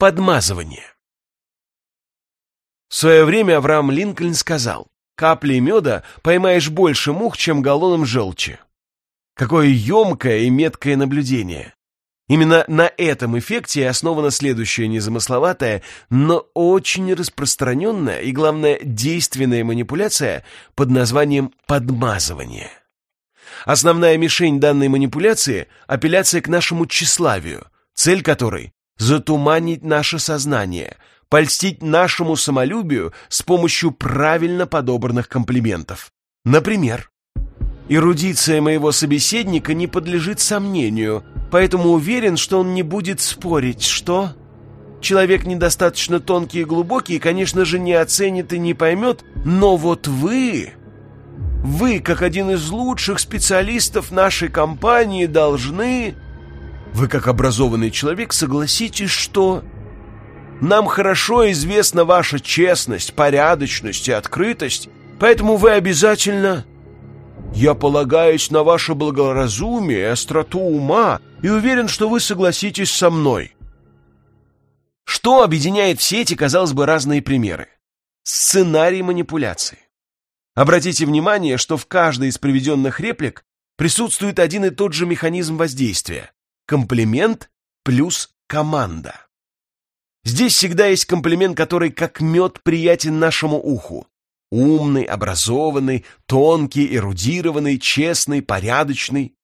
Подмазывание. В свое время Авраам Линкольн сказал, каплей меда поймаешь больше мух, чем галлоном желчи. Какое емкое и меткое наблюдение. Именно на этом эффекте основана следующая незамысловатая, но очень распространенная и, главное, действенная манипуляция под названием подмазывание. Основная мишень данной манипуляции – апелляция к нашему тщеславию, цель которой затуманить наше сознание, польстить нашему самолюбию с помощью правильно подобранных комплиментов. Например, эрудиция моего собеседника не подлежит сомнению, поэтому уверен, что он не будет спорить, что... Человек недостаточно тонкий и глубокий, конечно же, не оценит и не поймет, но вот вы... Вы, как один из лучших специалистов нашей компании, должны... Вы, как образованный человек, согласитесь, что... Нам хорошо известна ваша честность, порядочность и открытость, поэтому вы обязательно... Я полагаюсь на ваше благоразумие остроту ума и уверен, что вы согласитесь со мной. Что объединяет все эти, казалось бы, разные примеры? Сценарий манипуляции. Обратите внимание, что в каждой из приведенных реплик присутствует один и тот же механизм воздействия комплимент плюс команда. Здесь всегда есть комплимент, который как мед приятен нашему уху. Умный, образованный, тонкий, эрудированный, честный, порядочный.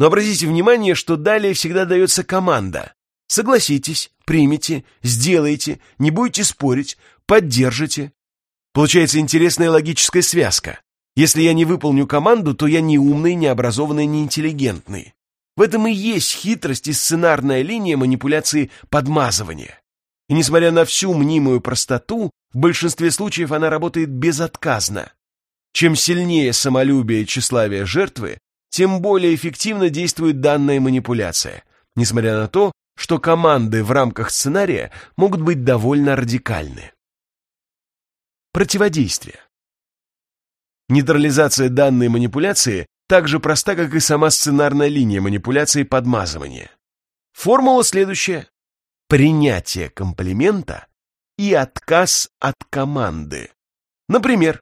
Но обратите внимание, что далее всегда дается команда. Согласитесь, примите, сделайте, не будете спорить, поддержите. Получается интересная логическая связка. Если я не выполню команду, то я не умный, не образованный, не интеллигентный. В этом и есть хитрость и сценарная линия манипуляции подмазывания. И несмотря на всю мнимую простоту, в большинстве случаев она работает безотказно. Чем сильнее самолюбие и тщеславие жертвы, тем более эффективно действует данная манипуляция, несмотря на то, что команды в рамках сценария могут быть довольно радикальны. Противодействие. Нейтрализация данной манипуляции так же проста, как и сама сценарная линия манипуляции подмазывания. Формула следующая. Принятие комплимента и отказ от команды. Например,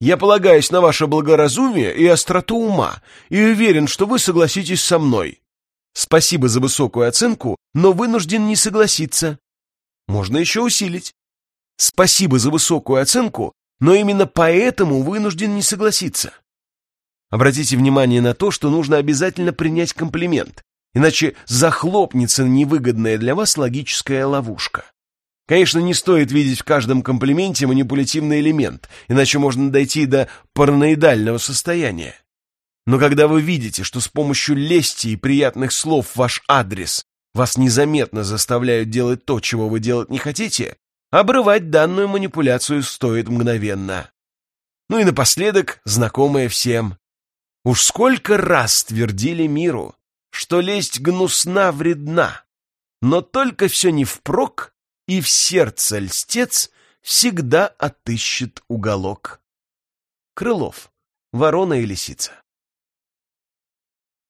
«Я полагаюсь на ваше благоразумие и остроту ума и уверен, что вы согласитесь со мной. Спасибо за высокую оценку, но вынужден не согласиться». Можно еще усилить. «Спасибо за высокую оценку, но именно поэтому вынужден не согласиться». Обратите внимание на то, что нужно обязательно принять комплимент, иначе захлопнется невыгодная для вас логическая ловушка. Конечно, не стоит видеть в каждом комплименте манипулятивный элемент, иначе можно дойти до параноидального состояния. Но когда вы видите, что с помощью лести и приятных слов ваш адрес вас незаметно заставляют делать то, чего вы делать не хотите, обрывать данную манипуляцию стоит мгновенно. Ну и напоследок, знакомое всем Уж сколько раз твердили миру, что лесть гнусна вредна, но только все не впрок, и в сердце льстец всегда отыщет уголок. Крылов. Ворона и лисица.